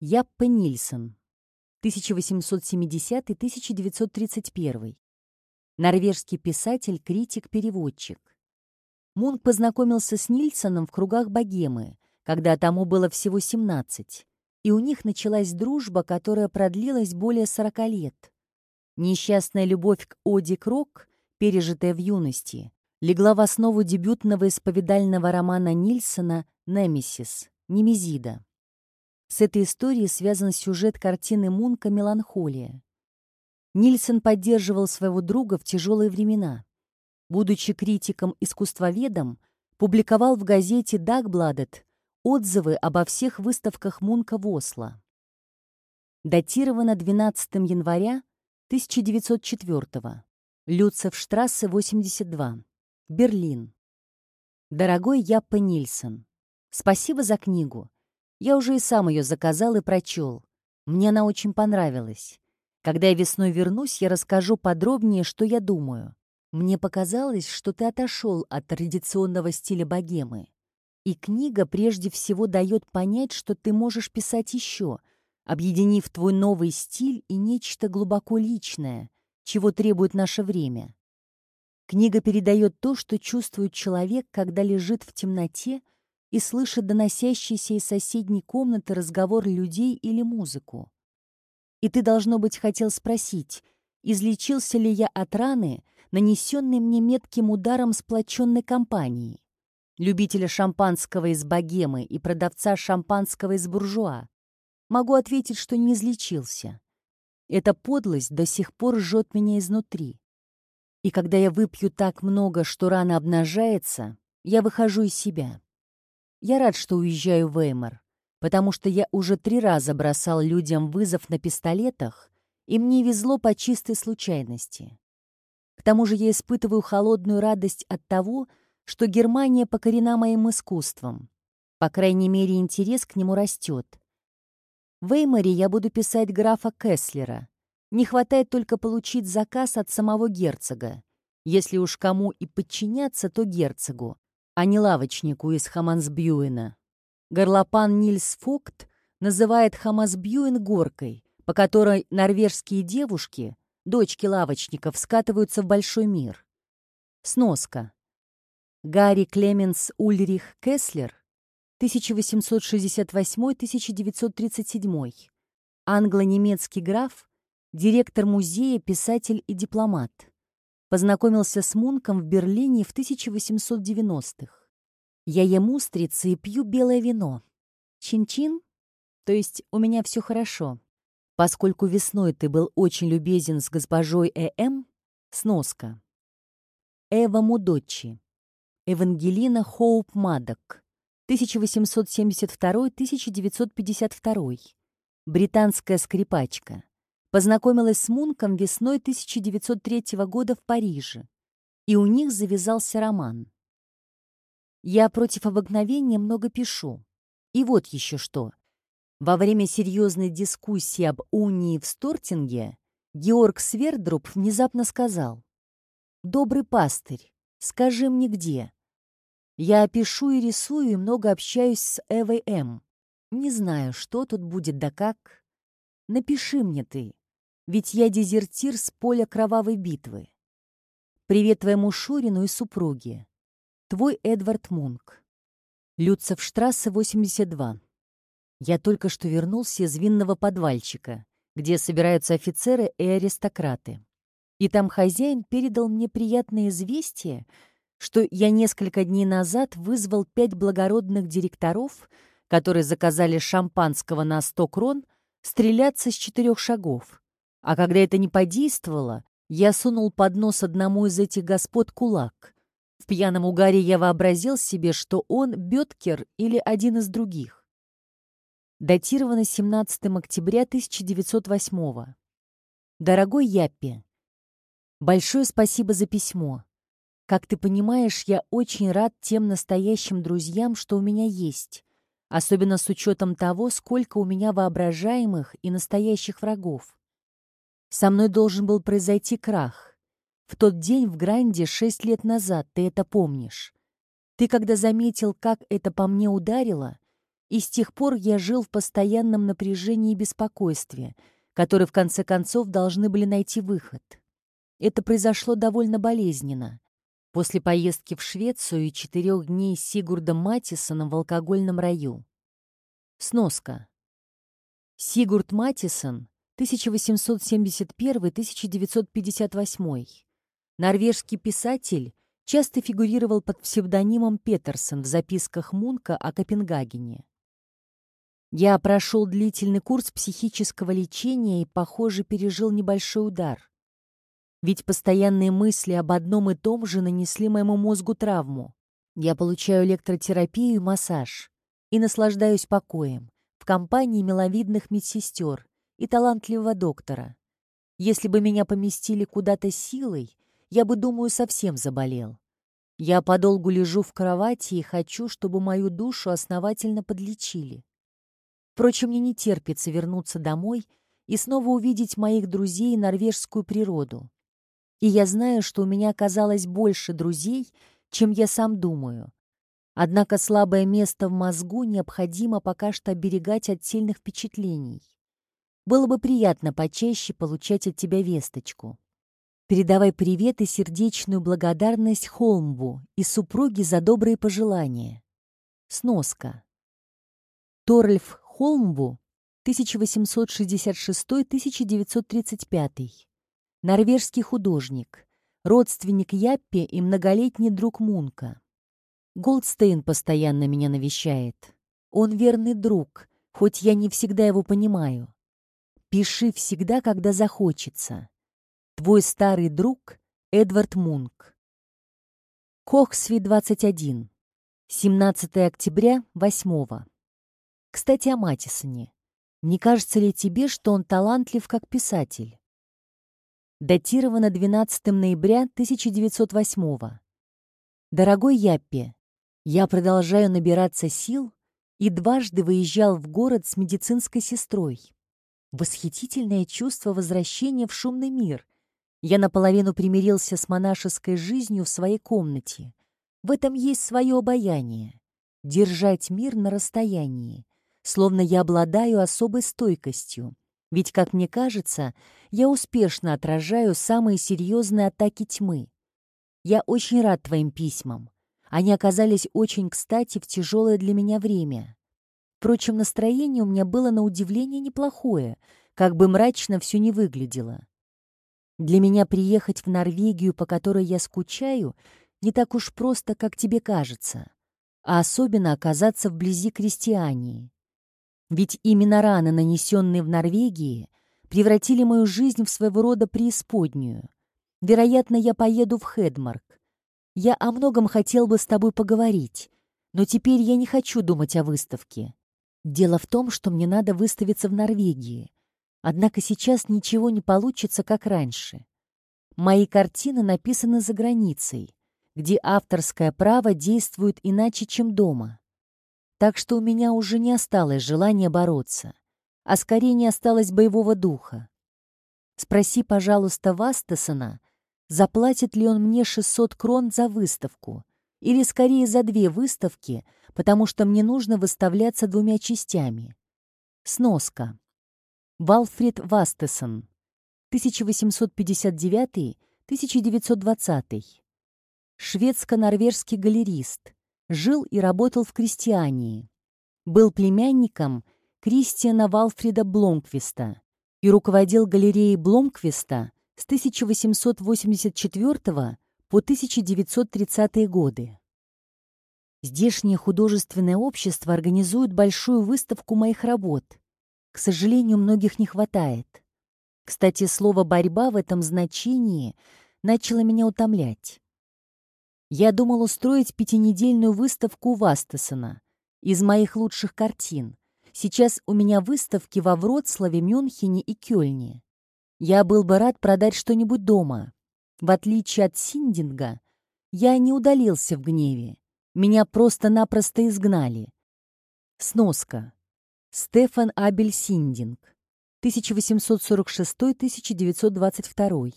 Яппе Нильсон. 1870-1931. Норвежский писатель, критик, переводчик. Мунк познакомился с Нильсоном в кругах богемы, когда тому было всего 17, и у них началась дружба, которая продлилась более 40 лет. Несчастная любовь к Оди Крок, пережитая в юности, легла в основу дебютного исповедального романа Нильсона «Немесис» Немезида. С этой историей связан сюжет картины Мунка «Меланхолия». Нильсон поддерживал своего друга в тяжелые времена. Будучи критиком-искусствоведом, публиковал в газете «Дагбладет» отзывы обо всех выставках Мунка в Осло. Датировано 12 января 1904 Люцевштрассе, 82. Берлин. Дорогой Яппа Нильсон, спасибо за книгу. Я уже и сам ее заказал и прочел. Мне она очень понравилась. Когда я весной вернусь, я расскажу подробнее, что я думаю. Мне показалось, что ты отошел от традиционного стиля богемы. И книга прежде всего дает понять, что ты можешь писать еще, объединив твой новый стиль и нечто глубоко личное, чего требует наше время. Книга передает то, что чувствует человек, когда лежит в темноте и слышит доносящийся из соседней комнаты разговор людей или музыку. И ты, должно быть, хотел спросить, излечился ли я от раны, нанесенной мне метким ударом сплоченной компании, любителя шампанского из богемы и продавца шампанского из буржуа. Могу ответить, что не излечился. Эта подлость до сих пор жжет меня изнутри. И когда я выпью так много, что рана обнажается, я выхожу из себя. Я рад, что уезжаю в Эймор, потому что я уже три раза бросал людям вызов на пистолетах, и мне везло по чистой случайности. К тому же я испытываю холодную радость от того, что Германия покорена моим искусством. По крайней мере, интерес к нему растет. В Эйморе я буду писать графа Кеслера. Не хватает только получить заказ от самого герцога. Если уж кому и подчиняться, то герцогу, а не лавочнику из Хамансбюена. Горлопан Нильс Фокт называет Хамасбюен горкой, по которой норвежские девушки, дочки лавочников, скатываются в большой мир. Сноска. Гарри Клеменс Ульрих Кеслер 1868-1937, англо-немецкий граф, директор музея, писатель и дипломат. Познакомился с Мунком в Берлине в 1890-х. Я ем устрицы и пью белое вино. Чин-чин? То есть у меня все хорошо. Поскольку весной ты был очень любезен с госпожой Э.М., сноска. Эва Мудочи. Евангелина Хоуп Мадок. 1872-1952. Британская скрипачка познакомилась с Мунком весной 1903 года в Париже, и у них завязался роман. Я против обыкновения много пишу. И вот еще что. Во время серьезной дискуссии об унии в Стортинге Георг Свердруб внезапно сказал «Добрый пастырь, скажи мне где?» Я пишу и рисую и много общаюсь с Эвой М. Не знаю, что тут будет да как. Напиши мне ты. Ведь я дезертир с поля кровавой битвы. Привет твоему Шурину и супруге. Твой Эдвард Мунк. Люцевштрассе, 82. Я только что вернулся из винного подвальчика, где собираются офицеры и аристократы. И там хозяин передал мне приятное известие, что я несколько дней назад вызвал пять благородных директоров, которые заказали шампанского на сто крон, стреляться с четырех шагов. А когда это не подействовало, я сунул под нос одному из этих господ кулак. В пьяном угаре я вообразил себе, что он Бёткер или один из других. Датировано 17 октября 1908 Дорогой Яппи, большое спасибо за письмо. Как ты понимаешь, я очень рад тем настоящим друзьям, что у меня есть, особенно с учетом того, сколько у меня воображаемых и настоящих врагов. Со мной должен был произойти крах. В тот день в Гранде шесть лет назад, ты это помнишь. Ты когда заметил, как это по мне ударило, И с тех пор я жил в постоянном напряжении и беспокойстве, которые в конце концов должны были найти выход. Это произошло довольно болезненно. После поездки в Швецию и четырех дней с Сигурдом Матисоном в алкогольном раю. Сноска. Сигурд Матисон, 1871-1958. Норвежский писатель, часто фигурировал под псевдонимом Петерсон в записках Мунка о Копенгагене. Я прошел длительный курс психического лечения и, похоже, пережил небольшой удар. Ведь постоянные мысли об одном и том же нанесли моему мозгу травму. Я получаю электротерапию и массаж и наслаждаюсь покоем в компании миловидных медсестер и талантливого доктора. Если бы меня поместили куда-то силой, я бы, думаю, совсем заболел. Я подолгу лежу в кровати и хочу, чтобы мою душу основательно подлечили. Впрочем, мне не терпится вернуться домой и снова увидеть моих друзей и норвежскую природу. И я знаю, что у меня оказалось больше друзей, чем я сам думаю. Однако слабое место в мозгу необходимо пока что оберегать от сильных впечатлений. Было бы приятно почаще получать от тебя весточку. Передавай привет и сердечную благодарность Холмбу и супруге за добрые пожелания. Сноска. Торльф Холмбу, 1866-1935. Норвежский художник, родственник Яппе и многолетний друг Мунка. Голдстейн постоянно меня навещает. Он верный друг, хоть я не всегда его понимаю. Пиши всегда, когда захочется. Твой старый друг Эдвард Мунк. Кохсви 21. 17 октября 8. Кстати, о Матисоне. Не кажется ли тебе, что он талантлив как писатель? Датировано 12 ноября 1908. Дорогой Яппе, я продолжаю набираться сил и дважды выезжал в город с медицинской сестрой. Восхитительное чувство возвращения в шумный мир. Я наполовину примирился с монашеской жизнью в своей комнате. В этом есть свое обаяние. Держать мир на расстоянии, словно я обладаю особой стойкостью, ведь, как мне кажется, я успешно отражаю самые серьезные атаки тьмы. Я очень рад твоим письмам. Они оказались очень кстати в тяжелое для меня время. Впрочем, настроение у меня было на удивление неплохое, как бы мрачно все не выглядело. Для меня приехать в Норвегию, по которой я скучаю, не так уж просто, как тебе кажется, а особенно оказаться вблизи крестьянии. Ведь именно раны, нанесенные в Норвегии, превратили мою жизнь в своего рода преисподнюю. Вероятно, я поеду в Хедмарк. Я о многом хотел бы с тобой поговорить, но теперь я не хочу думать о выставке. Дело в том, что мне надо выставиться в Норвегии. Однако сейчас ничего не получится, как раньше. Мои картины написаны за границей, где авторское право действует иначе, чем дома. Так что у меня уже не осталось желания бороться, а скорее не осталось боевого духа. Спроси, пожалуйста, Вастесона, заплатит ли он мне 600 крон за выставку, или скорее за две выставки, потому что мне нужно выставляться двумя частями. Сноска. Валфред Вастесон, 1859-1920. Шведско-норвежский галерист, жил и работал в крестьянии. Был племянником Кристиана Валфрида Бломквиста и руководил галереей Бломквиста с 1884 по 1930 годы. Здешнее художественное общество организует большую выставку моих работ. К сожалению, многих не хватает. Кстати, слово «борьба» в этом значении начало меня утомлять. Я думал устроить пятинедельную выставку у Вастесона из моих лучших картин. Сейчас у меня выставки во Вроцлаве, Мюнхене и Кёльне. Я был бы рад продать что-нибудь дома. В отличие от Синдинга, я не удалился в гневе. Меня просто-напросто изгнали. Сноска. Стефан Абель Синдинг. 1846-1922.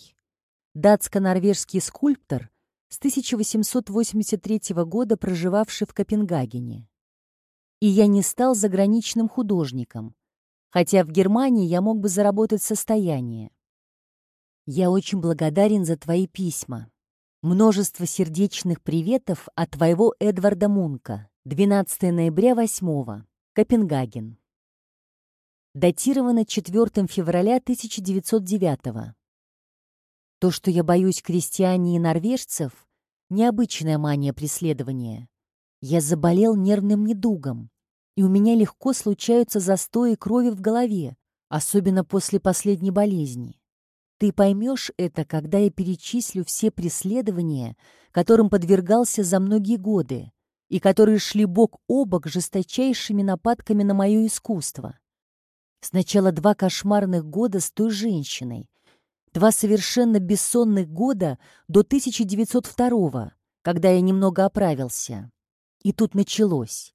Датско-норвежский скульптор, с 1883 года проживавший в Копенгагене. и я не стал заграничным художником, хотя в Германии я мог бы заработать состояние. Я очень благодарен за твои письма. Множество сердечных приветов от твоего Эдварда Мунка. 12 ноября 8 Копенгаген. Датировано 4 февраля 1909 То, что я боюсь крестьяне и норвежцев, необычная мания преследования. Я заболел нервным недугом, и у меня легко случаются застои крови в голове, особенно после последней болезни. Ты поймешь это, когда я перечислю все преследования, которым подвергался за многие годы, и которые шли бок о бок жесточайшими нападками на мое искусство. Сначала два кошмарных года с той женщиной, два совершенно бессонных года до 1902 когда я немного оправился. И тут началось.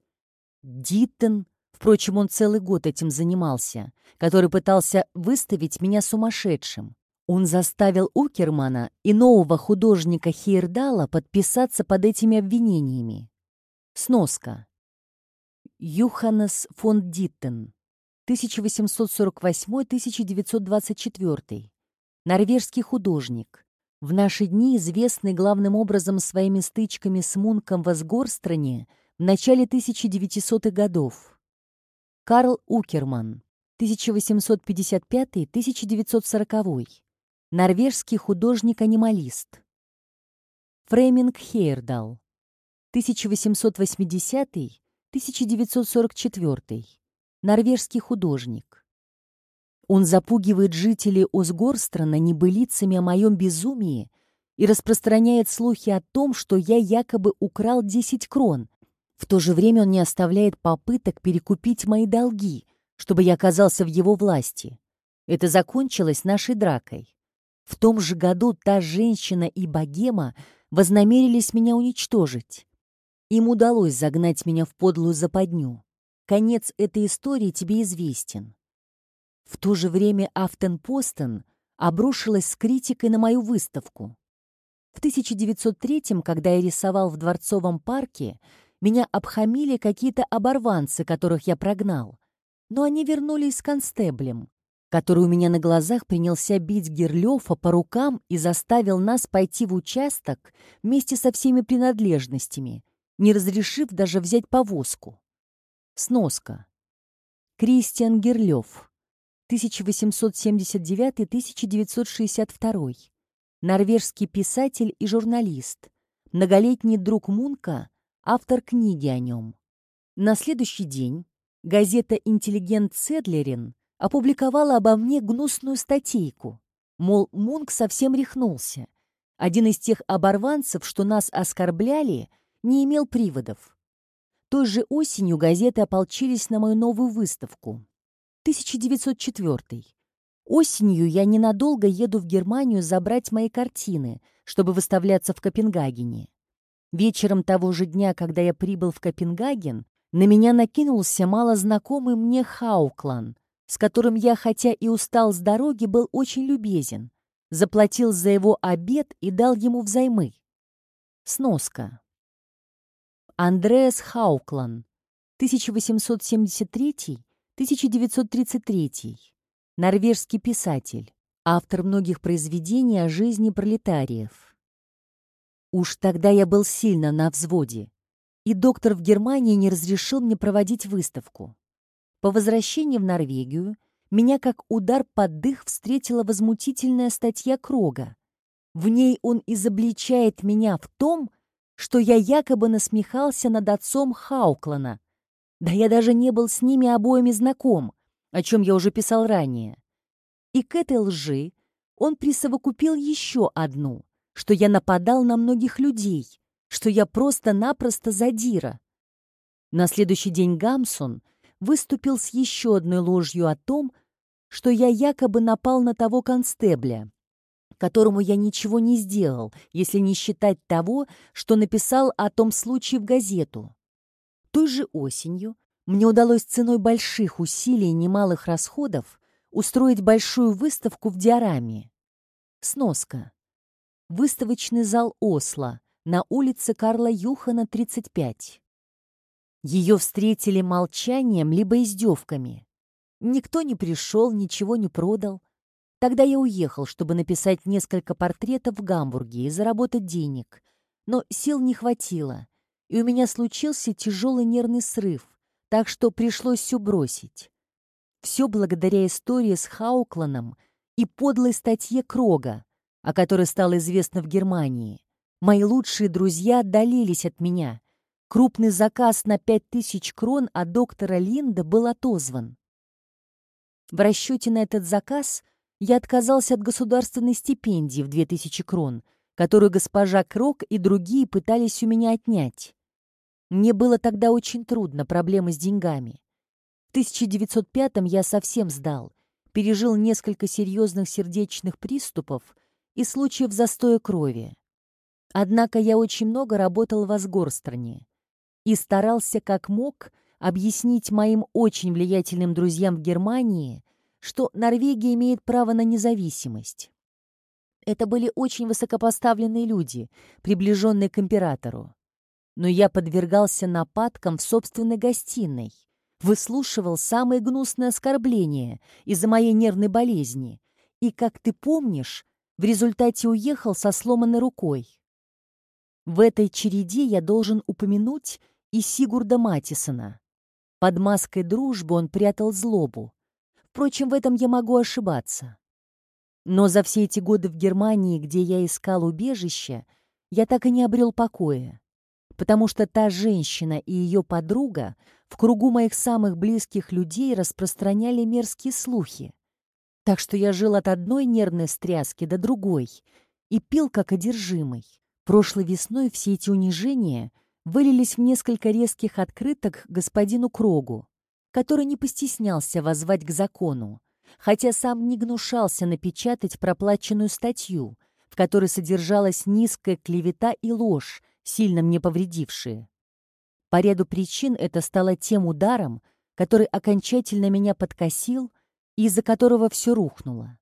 Диттен, впрочем, он целый год этим занимался, который пытался выставить меня сумасшедшим. Он заставил Укермана и нового художника Хейрдала подписаться под этими обвинениями. Сноска. Юханнес фон Диттен, 1848-1924. Норвежский художник. В наши дни известный главным образом своими стычками с Мунком в Асгорстране в начале 1900-х годов. Карл Укерман, 1855-1940 норвежский художник-анималист. Фрейминг Хейердал, 1880-1944, норвежский художник. Он запугивает жителей Осгорстрана небылицами о моем безумии и распространяет слухи о том, что я якобы украл 10 крон. В то же время он не оставляет попыток перекупить мои долги, чтобы я оказался в его власти. Это закончилось нашей дракой. В том же году та женщина и богема вознамерились меня уничтожить. Им удалось загнать меня в подлую западню. Конец этой истории тебе известен. В то же время Автенпостен обрушилась с критикой на мою выставку. В 1903 когда я рисовал в Дворцовом парке, меня обхамили какие-то оборванцы, которых я прогнал. Но они вернулись с констеблем который у меня на глазах принялся бить Герлёфа по рукам и заставил нас пойти в участок вместе со всеми принадлежностями, не разрешив даже взять повозку. Сноска. Кристиан Герлёв, 1879-1962. Норвежский писатель и журналист, многолетний друг Мунка, автор книги о нем. На следующий день газета «Интеллигент Седлерин» опубликовала обо мне гнусную статейку. Мол, Мунк совсем рехнулся. Один из тех оборванцев, что нас оскорбляли, не имел приводов. Той же осенью газеты ополчились на мою новую выставку. 1904. Осенью я ненадолго еду в Германию забрать мои картины, чтобы выставляться в Копенгагене. Вечером того же дня, когда я прибыл в Копенгаген, на меня накинулся малознакомый мне Хауклан — с которым я, хотя и устал с дороги, был очень любезен, заплатил за его обед и дал ему взаймы. Сноска. Андреас Хауклан, 1873-1933, норвежский писатель, автор многих произведений о жизни пролетариев. Уж тогда я был сильно на взводе, и доктор в Германии не разрешил мне проводить выставку. По возвращении в Норвегию меня как удар под дых встретила возмутительная статья Крога. В ней он изобличает меня в том, что я якобы насмехался над отцом Хауклана. Да я даже не был с ними обоими знаком, о чем я уже писал ранее. И к этой лжи он присовокупил еще одну, что я нападал на многих людей, что я просто-напросто задира. На следующий день Гамсон — выступил с еще одной ложью о том, что я якобы напал на того констебля, которому я ничего не сделал, если не считать того, что написал о том случае в газету. Той же осенью мне удалось ценой больших усилий и немалых расходов устроить большую выставку в Диораме. Сноска. Выставочный зал Осло на улице Карла Юхана, 35. Ее встретили молчанием либо издевками. Никто не пришел, ничего не продал. Тогда я уехал, чтобы написать несколько портретов в Гамбурге и заработать денег. Но сил не хватило, и у меня случился тяжелый нервный срыв, так что пришлось все бросить. Все благодаря истории с Хаукланом и подлой статье Крога, о которой стало известно в Германии. Мои лучшие друзья отдалились от меня. Крупный заказ на пять тысяч крон от доктора Линда был отозван. В расчете на этот заказ я отказался от государственной стипендии в 2000 крон, которую госпожа Крок и другие пытались у меня отнять. Мне было тогда очень трудно, проблемы с деньгами. В 1905 я совсем сдал, пережил несколько серьезных сердечных приступов и случаев застоя крови. Однако я очень много работал в Асгорстране и старался как мог объяснить моим очень влиятельным друзьям в Германии, что Норвегия имеет право на независимость. Это были очень высокопоставленные люди, приближенные к императору. Но я подвергался нападкам в собственной гостиной, выслушивал самые гнусные оскорбления из-за моей нервной болезни и, как ты помнишь, в результате уехал со сломанной рукой. В этой череде я должен упомянуть и Сигурда Матисона. Под маской дружбы он прятал злобу. Впрочем, в этом я могу ошибаться. Но за все эти годы в Германии, где я искал убежище, я так и не обрел покоя потому что та женщина и ее подруга в кругу моих самых близких людей распространяли мерзкие слухи. Так что я жил от одной нервной стряски до другой и пил как одержимый. Прошлой весной все эти унижения вылились в несколько резких открыток господину Крогу, который не постеснялся воззвать к закону, хотя сам не гнушался напечатать проплаченную статью, в которой содержалась низкая клевета и ложь, сильно мне повредившие. По ряду причин это стало тем ударом, который окончательно меня подкосил и из-за которого все рухнуло.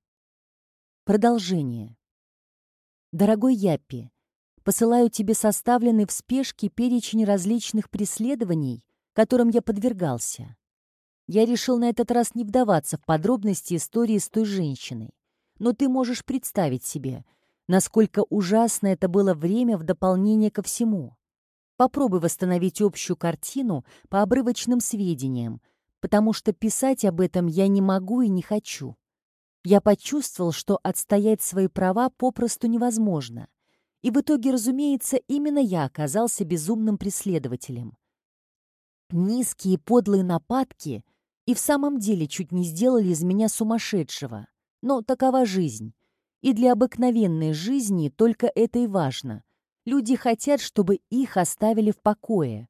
Продолжение. Дорогой Яппи, посылаю тебе составленный в спешке перечень различных преследований, которым я подвергался. Я решил на этот раз не вдаваться в подробности истории с той женщиной, но ты можешь представить себе, насколько ужасно это было время в дополнение ко всему. Попробуй восстановить общую картину по обрывочным сведениям, потому что писать об этом я не могу и не хочу. Я почувствовал, что отстоять свои права попросту невозможно. И в итоге, разумеется, именно я оказался безумным преследователем. Низкие подлые нападки и в самом деле чуть не сделали из меня сумасшедшего. Но такова жизнь. И для обыкновенной жизни только это и важно. Люди хотят, чтобы их оставили в покое.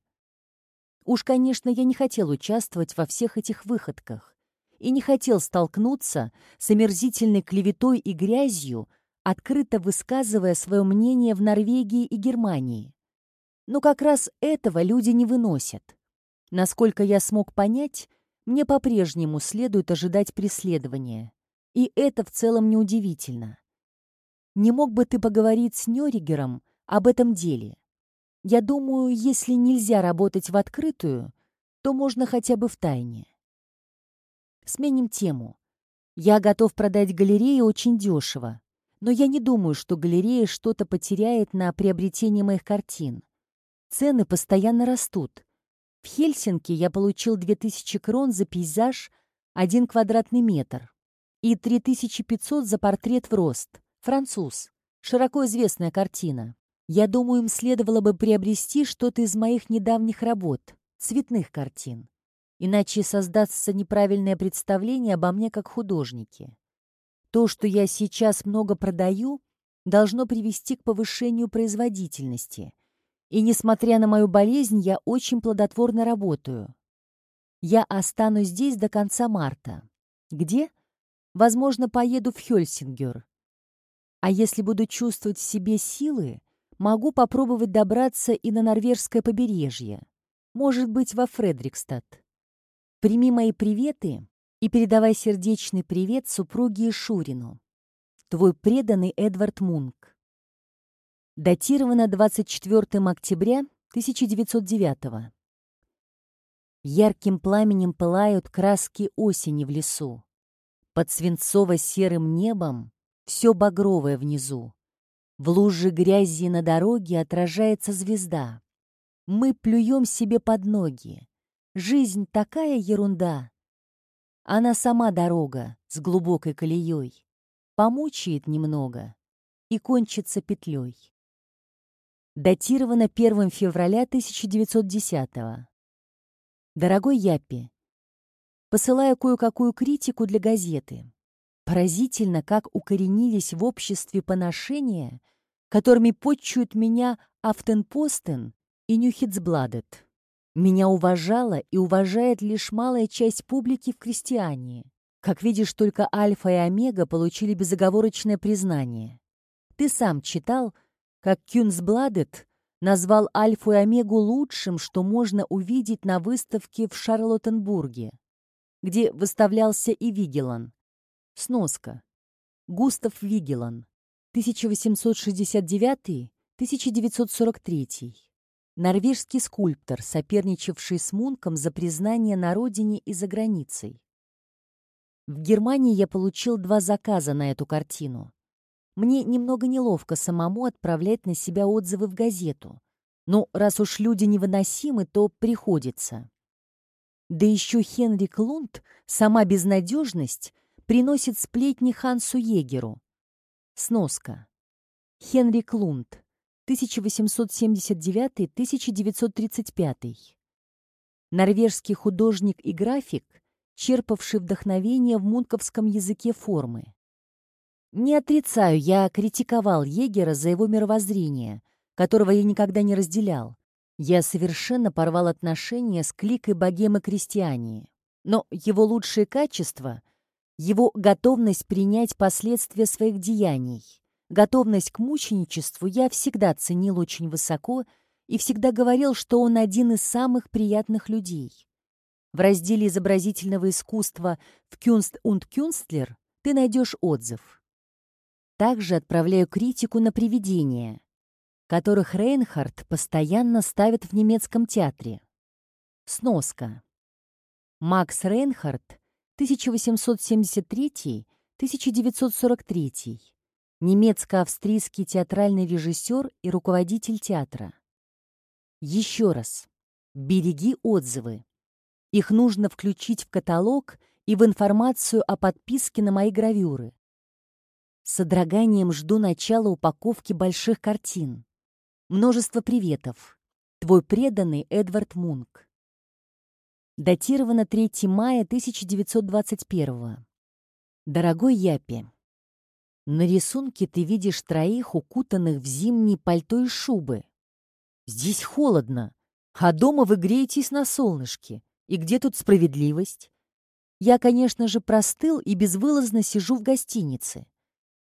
Уж, конечно, я не хотел участвовать во всех этих выходках и не хотел столкнуться с омерзительной клеветой и грязью, открыто высказывая свое мнение в Норвегии и Германии. Но как раз этого люди не выносят. Насколько я смог понять, мне по-прежнему следует ожидать преследования. И это в целом неудивительно. Не мог бы ты поговорить с Нёригером об этом деле? Я думаю, если нельзя работать в открытую, то можно хотя бы в тайне. Сменим тему. Я готов продать галереи очень дешево, но я не думаю, что галерея что-то потеряет на приобретение моих картин. Цены постоянно растут. В Хельсинки я получил 2000 крон за пейзаж 1 квадратный метр и 3500 за портрет в рост. Француз. Широко известная картина. Я думаю, им следовало бы приобрести что-то из моих недавних работ, цветных картин. Иначе создастся неправильное представление обо мне как художнике. То, что я сейчас много продаю, должно привести к повышению производительности. И, несмотря на мою болезнь, я очень плодотворно работаю. Я останусь здесь до конца марта. Где? Возможно, поеду в Хельсингер. А если буду чувствовать в себе силы, могу попробовать добраться и на норвежское побережье. Может быть, во Фредрикстад. Прими мои приветы и передавай сердечный привет супруге Шурину. Твой преданный Эдвард Мунк. Датировано 24 октября 1909 Ярким пламенем пылают краски осени в лесу. Под свинцово-серым небом все багровое внизу. В луже грязи на дороге отражается звезда. Мы плюем себе под ноги. Жизнь такая ерунда. Она сама дорога с глубокой колеей. Помучает немного и кончится петлей. Датировано 1 февраля 1910 -го. Дорогой Яппи, посылаю кое-какую критику для газеты. Поразительно, как укоренились в обществе поношения, которыми почуют меня Автенпостен и Нюхицбладет. Меня уважала и уважает лишь малая часть публики в крестьяне. Как видишь, только Альфа и Омега получили безоговорочное признание. Ты сам читал, как Кюнсбладет назвал Альфу и Омегу лучшим, что можно увидеть на выставке в Шарлоттенбурге, где выставлялся и Вигелан. Сноска. Густав Вигелан. 1869-1943. Норвежский скульптор, соперничавший с Мунком за признание на родине и за границей. В Германии я получил два заказа на эту картину. Мне немного неловко самому отправлять на себя отзывы в газету. Но раз уж люди невыносимы, то приходится. Да еще Хенрик Лунд, сама безнадежность, приносит сплетни Хансу Егеру. Сноска. Хенрик Лунд, 1879-1935. Норвежский художник и график, черпавший вдохновение в мунковском языке формы. Не отрицаю, я критиковал Егера за его мировоззрение, которого я никогда не разделял. Я совершенно порвал отношения с кликой богемы-крестьяне. Но его лучшие качества — его готовность принять последствия своих деяний, готовность к мученичеству я всегда ценил очень высоко и всегда говорил, что он один из самых приятных людей. В разделе изобразительного искусства в «Кюнст und Кюнстлер» ты найдешь отзыв. Также отправляю критику на привидения, которых Рейнхард постоянно ставит в немецком театре. Сноска. Макс Рейнхард 1873-1943. Немецко-австрийский театральный режиссер и руководитель театра. Еще раз. Береги отзывы. Их нужно включить в каталог и в информацию о подписке на мои гравюры. С содроганием жду начала упаковки больших картин. Множество приветов. Твой преданный Эдвард Мунк. Датировано 3 мая 1921 Дорогой Япи, на рисунке ты видишь троих, укутанных в зимние пальто и шубы. Здесь холодно, а дома вы греетесь на солнышке. И где тут справедливость? Я, конечно же, простыл и безвылазно сижу в гостинице.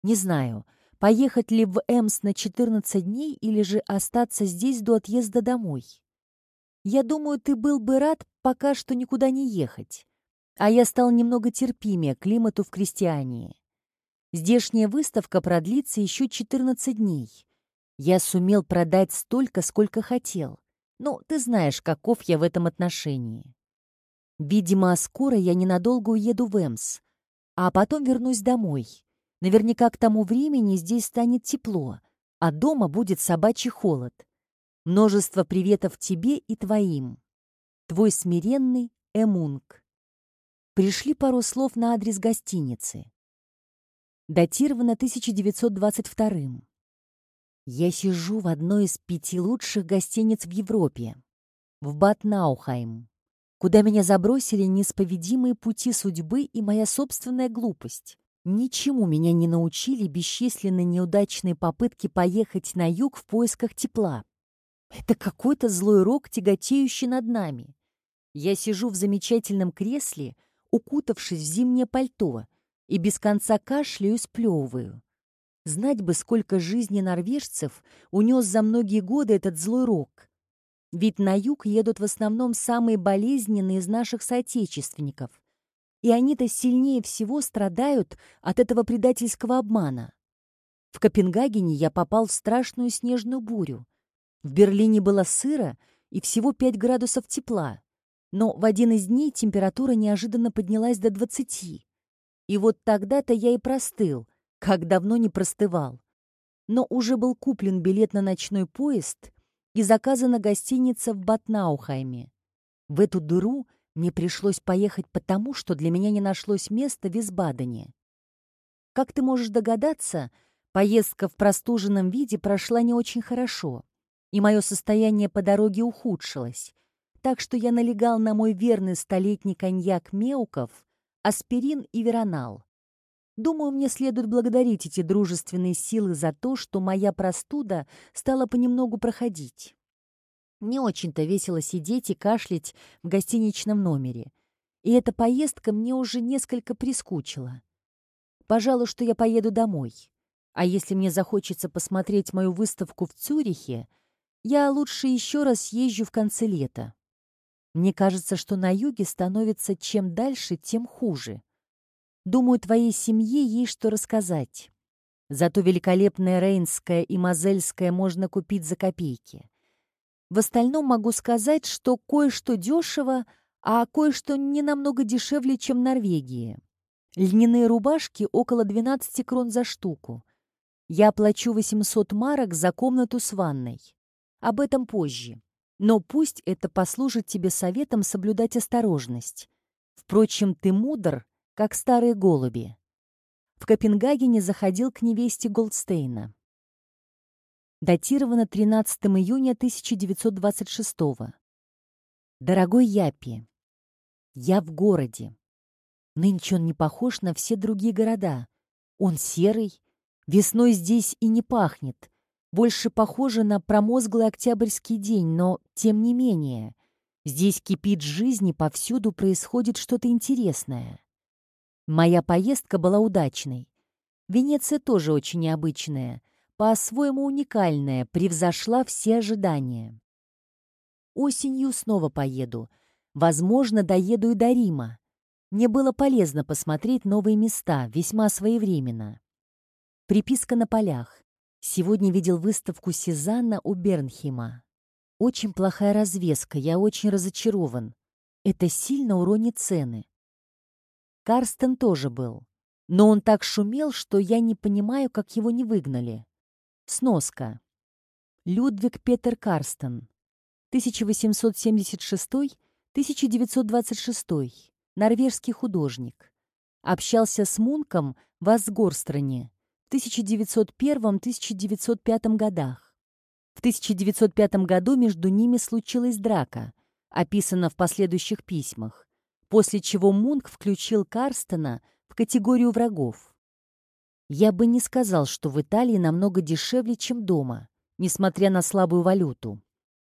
Не знаю, поехать ли в Эмс на 14 дней или же остаться здесь до отъезда домой. Я думаю, ты был бы рад пока что никуда не ехать. А я стал немного терпимее климату в крестьянии. Здешняя выставка продлится еще 14 дней. Я сумел продать столько, сколько хотел. Ну, ты знаешь, каков я в этом отношении. Видимо, скоро я ненадолго уеду в Эмс, а потом вернусь домой. Наверняка к тому времени здесь станет тепло, а дома будет собачий холод. Множество приветов тебе и твоим. Твой смиренный Эмунг. Пришли пару слов на адрес гостиницы. Датировано 1922 Я сижу в одной из пяти лучших гостиниц в Европе, в Батнаухайм, куда меня забросили несповедимые пути судьбы и моя собственная глупость. Ничему меня не научили бесчисленные неудачные попытки поехать на юг в поисках тепла. Это какой-то злой рок, тяготеющий над нами. Я сижу в замечательном кресле, укутавшись в зимнее пальто, и без конца кашляю и сплевываю. Знать бы, сколько жизни норвежцев унес за многие годы этот злой рок. Ведь на юг едут в основном самые болезненные из наших соотечественников, и они-то сильнее всего страдают от этого предательского обмана. В Копенгагене я попал в страшную снежную бурю. В Берлине было сыро и всего 5 градусов тепла. Но в один из дней температура неожиданно поднялась до 20. И вот тогда-то я и простыл, как давно не простывал. Но уже был куплен билет на ночной поезд и заказана гостиница в Батнаухайме. В эту дыру мне пришлось поехать потому, что для меня не нашлось места в Висбадене. Как ты можешь догадаться, поездка в простуженном виде прошла не очень хорошо, и мое состояние по дороге ухудшилось, так что я налегал на мой верный столетний коньяк Меуков, аспирин и веронал. Думаю, мне следует благодарить эти дружественные силы за то, что моя простуда стала понемногу проходить. Не очень-то весело сидеть и кашлять в гостиничном номере. И эта поездка мне уже несколько прискучила. Пожалуй, что я поеду домой. А если мне захочется посмотреть мою выставку в Цюрихе, я лучше еще раз съезжу в конце лета. Мне кажется, что на юге становится чем дальше, тем хуже. Думаю, твоей семье есть что рассказать. Зато великолепное рейнское и мозельское можно купить за копейки. В остальном могу сказать, что кое-что дешево, а кое-что не намного дешевле, чем в Норвегии. Льняные рубашки около 12 крон за штуку. Я плачу 800 марок за комнату с ванной. Об этом позже. Но пусть это послужит тебе советом соблюдать осторожность. Впрочем, ты мудр, как старые голуби. В Копенгагене заходил к невесте Голдстейна датировано 13 июня 1926 Дорогой Япи, я в городе. Нынче он не похож на все другие города. Он серый, весной здесь и не пахнет. Больше похоже на промозглый октябрьский день, но тем не менее. Здесь кипит жизнь и повсюду происходит что-то интересное. Моя поездка была удачной. Венеция тоже очень необычная — по-своему уникальная, превзошла все ожидания. Осенью снова поеду. Возможно, доеду и до Рима. Мне было полезно посмотреть новые места, весьма своевременно. Приписка на полях. Сегодня видел выставку Сезанна у Бернхима. Очень плохая развеска, я очень разочарован. Это сильно уронит цены. Карстен тоже был. Но он так шумел, что я не понимаю, как его не выгнали. Сноска. Людвиг Петер Карстен. 1876-1926. Норвежский художник. Общался с Мунком в Асгорстране 1901-1905 годах. В 1905 году между ними случилась драка, описана в последующих письмах, после чего Мунк включил Карстена в категорию врагов. Я бы не сказал, что в Италии намного дешевле, чем дома, несмотря на слабую валюту.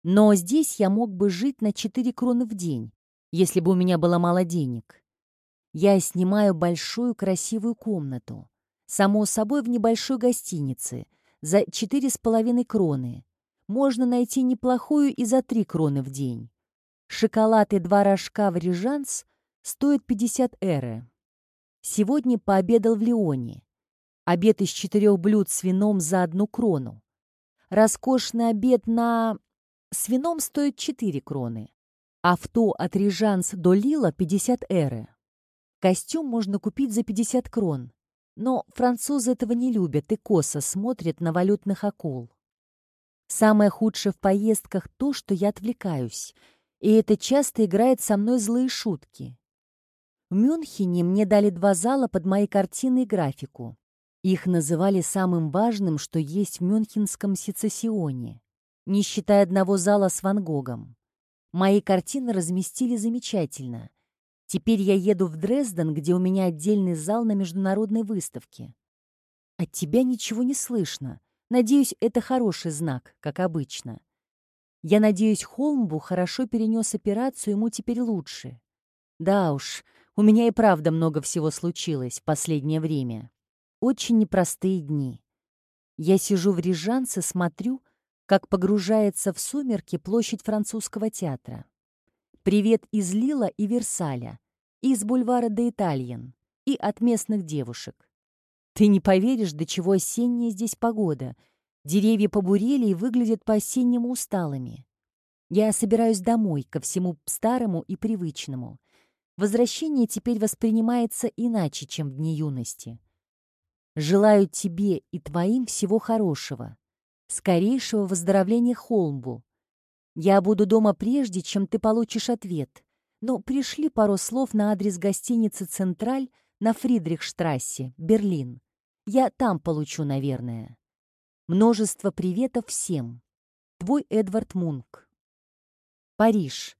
Но здесь я мог бы жить на 4 кроны в день, если бы у меня было мало денег. Я снимаю большую красивую комнату, само собой в небольшой гостинице, за 4,5 кроны. Можно найти неплохую и за 3 кроны в день. Шоколад и два рожка в Рижанс стоят 50 эры. Сегодня пообедал в Лионе. Обед из четырех блюд с вином за одну крону. Роскошный обед на... с вином стоит 4 кроны. Авто от Рижанс до Лила 50 эры. Костюм можно купить за 50 крон. Но французы этого не любят и косо смотрят на валютных акул. Самое худшее в поездках то, что я отвлекаюсь, и это часто играет со мной злые шутки. В Мюнхене мне дали два зала под мои картины и графику. Их называли самым важным, что есть в Мюнхенском сецессионе, не считая одного зала с Ван Гогом. Мои картины разместили замечательно. Теперь я еду в Дрезден, где у меня отдельный зал на международной выставке. От тебя ничего не слышно. Надеюсь, это хороший знак, как обычно. Я надеюсь, Холмбу хорошо перенес операцию, ему теперь лучше. Да уж, у меня и правда много всего случилось в последнее время. Очень непростые дни. Я сижу в Рижанце, смотрю, как погружается в сумерки площадь французского театра. Привет из Лила и Версаля, из бульвара де Итальян, и от местных девушек. Ты не поверишь, до чего осенняя здесь погода. Деревья побурели и выглядят по-осеннему усталыми. Я собираюсь домой, ко всему старому и привычному. Возвращение теперь воспринимается иначе, чем в дни юности. Желаю тебе и твоим всего хорошего, скорейшего выздоровления Холмбу. Я буду дома прежде, чем ты получишь ответ, но пришли пару слов на адрес гостиницы «Централь» на Фридрихштрассе, Берлин. Я там получу, наверное. Множество приветов всем. Твой Эдвард Мунк. Париж.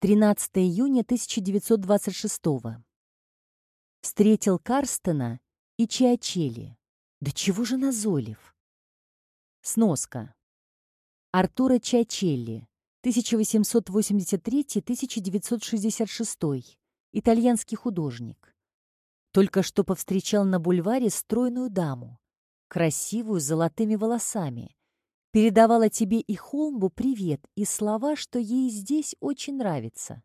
13 июня 1926 Встретил Карстена и Чиачели. Да чего же назолив? Сноска. Артура Чиачелли, 1883-1966, итальянский художник. Только что повстречал на бульваре стройную даму, красивую с золотыми волосами. Передавала тебе и Холмбу привет и слова, что ей здесь очень нравится.